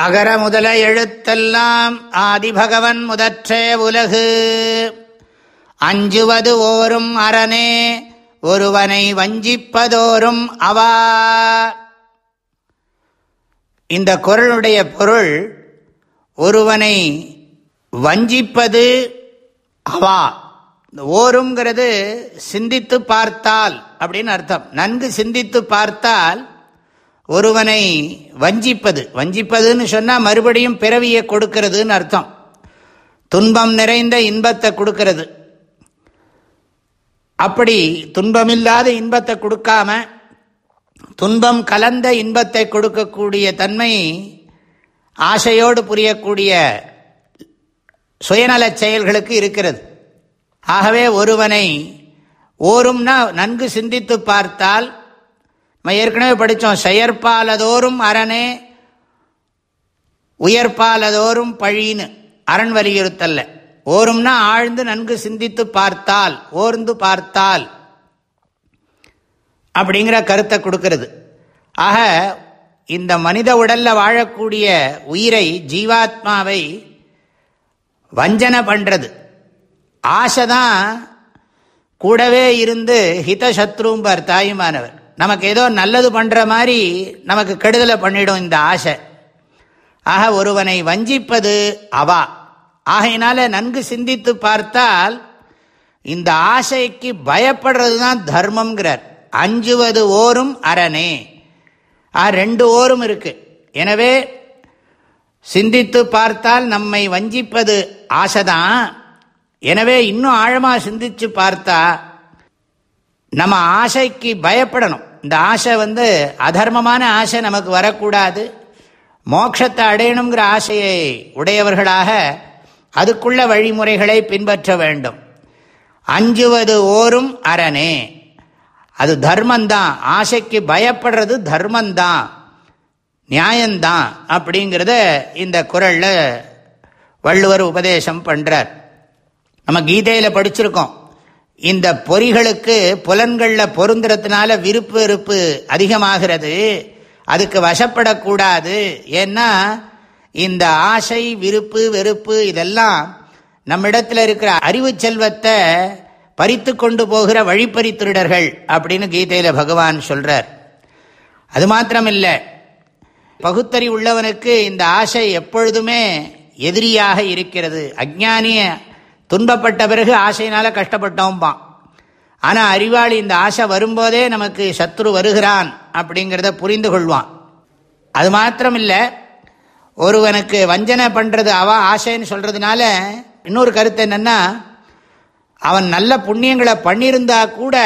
அகர முதல எழுத்தெல்லாம் ஆதிபகவன் முதற்றே உலகு. அஞ்சுவது ஓரும் அரணே ஒருவனை வஞ்சிப்பதோறும் அவா. இந்த குரலுடைய பொருள் ஒருவனை வஞ்சிப்பது அவா. ஓருங்கிறது சிந்தித்து பார்த்தால் அப்படின்னு அர்த்தம். நன்கு சிந்தித்து பார்த்தால் ஒருவனை வஞ்சிப்பது வஞ்சிப்பதுன்னு சொன்னால் மறுபடியும் பிறவியை கொடுக்கிறதுன்னு அர்த்தம். துன்பம் நிறைந்த இன்பத்தை கொடுக்கறது. அப்படி துன்பமில்லாத இன்பத்தை கொடுக்காம துன்பம் கலந்த இன்பத்தை கொடுக்கக்கூடிய தன்மை ஆசையோடு புரியக்கூடிய சுயநலச் செயல்களுக்கு இருக்கிறது. ஆகவே ஒருவனை ஓரும்னா நன்கு சிந்தித்து பார்த்தால் நம்ம ஏற்கனவே படித்தோம் செயற்பாலதோறும் அரணே உயர்பாலதோறும் பழின்னு. அரண் வலியுறுத்தல்ல. ஓரும்னா ஆழ்ந்து நன்கு சிந்தித்து பார்த்தால் ஓர்ந்து பார்த்தால் அப்படிங்கிற கருத்தை கொடுக்கறது. ஆக இந்த மனித உடலில் வாழக்கூடிய உயிரை ஜீவாத்மாவை வஞ்சனை பண்ணுறது ஆசை தான் கூடவே இருந்து ஹிதசத்ரும்பார் தாயுமானவர். நமக்கு ஏதோ நல்லது பண்ணுற மாதிரி நமக்கு கெடுதலை பண்ணிடும் இந்த ஆசை. ஆக ஒருவனை வஞ்சிப்பது அவா. ஆகையினால நன்கு சிந்தித்து பார்த்தால் இந்த ஆசைக்கு பயப்படுறது தான் தர்மம்ங்கிறார். அஞ்சுவது ஓரும் அரணே. ஆ ரெண்டு ஓரும் இருக்கு. எனவே சிந்தித்து பார்த்தால் நம்மை வஞ்சிப்பது ஆசைதான். எனவே இன்னும் ஆழமாக சிந்திச்சு பார்த்தா நம்ம ஆசைக்கு பயப்படணும். இந்த ஆசை வந்து அதர்மமான ஆசை நமக்கு வரக்கூடாது. மோட்சத்தை அடையணுங்கிற ஆசையை உடையவர்களாக அதுக்குள்ள வழிமுறைகளை பின்பற்ற வேண்டும். அஞ்சுவது ஓரும் அரணே. அது தர்மந்தான். ஆசைக்கு பயப்படுறது தர்மந்தான். நியாயந்தான் அப்படிங்கிறத இந்த குரலில் வள்ளுவர் உபதேசம் பண்ணுறார் நம்ம கீதையில் படிச்சிருக்கோம். இந்த பொறிகளுக்கு புலன்களில் பொருந்துறதுனால விருப்பு வெறுப்பு அதிகமாகிறது. அதுக்கு வசப்படக்கூடாது. ஏன்னா இந்த ஆசை விருப்பு வெறுப்பு இதெல்லாம் நம்மிடத்தில் இருக்கிற அறிவு செல்வத்தை பறித்து கொண்டு போகிற வழிப்பறி திருடர்கள் அப்படின்னு கீதையில் பகவான் சொல்கிறார் அது மாத்திரமில்லை. பகுத்தறி உள்ளவனுக்கு இந்த ஆசை எப்பொழுதுமே எதிரியாக இருக்கிறது. அஜானிய துன்பப்பட்ட பிறகு ஆசையினால கஷ்டப்பட்டோம்பான் ஆனால் அறிவாளி இந்த ஆசை வரும்போதே நமக்கு சத்ரு வருகிறான் அப்படிங்கிறத புரிந்து கொள்வான். அது மாத்திரம் இல்லை ஒருவனுக்கு வஞ்சனை பண்ணுறது அவ ஆசைன்னு சொல்கிறதுனால இன்னொரு கருத்து என்னென்னா அவன் நல்ல புண்ணியங்களை பண்ணியிருந்தா கூட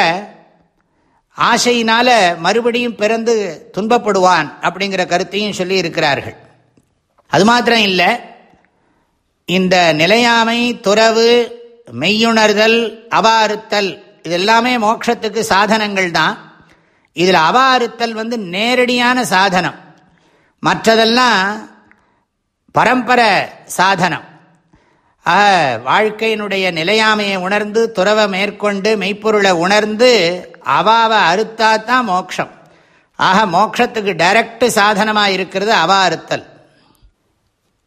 ஆசையினால மறுபடியும் பிறந்து துன்பப்படுவான் அப்படிங்கிற கருத்தையும் சொல்லி இருக்கிறார்கள். அது மாத்திரம் இல்லை இந்த நிலையாமை துறவு மெய்யுணர்தல் அவாறுத்தல் இது எல்லாமே மோட்சத்துக்கு சாதனங்கள் தான். இதில் அவாறுத்தல் வந்து நேரடியான சாதனம். மற்றதெல்லாம் பரம்பரை சாதனம். வாழ்க்கையினுடைய நிலையாமையை உணர்ந்து துறவை மேற்கொண்டு மெய்ப்பொருளை உணர்ந்து அவாவை அறுத்தா தான் மோட்சம். ஆக மோட்சத்துக்கு டைரக்ட் சாதனமாக இருக்கிறது அவா அறுத்தல்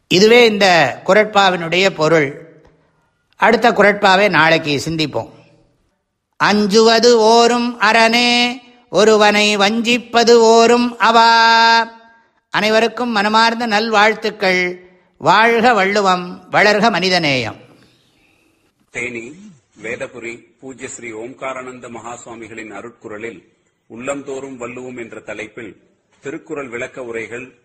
இதுவே இந்த குரட்பாவினுடைய பொருள். அடுத்த குரட்பாவை நாளைக்கு சிந்திப்போம். அஞ்சுவது ஓரும் அரணே ஒருவனை வஞ்சிப்பது ஓரும் அவா. அனைவருக்கும் மனமார்ந்த நல்வாழ்த்துக்கள். வாழ்க வள்ளுவம் வளர்க மனிதநேயம். தேனி வேதபுரி பூஜ்ய ஸ்ரீ ஓம்காரானந்த மகாசுவாமிகளின் அருட்குரலில் உள்ளந்தோறும் வள்ளுவோம் என்ற தலைப்பில் திருக்குறள் விளக்க உரைகள்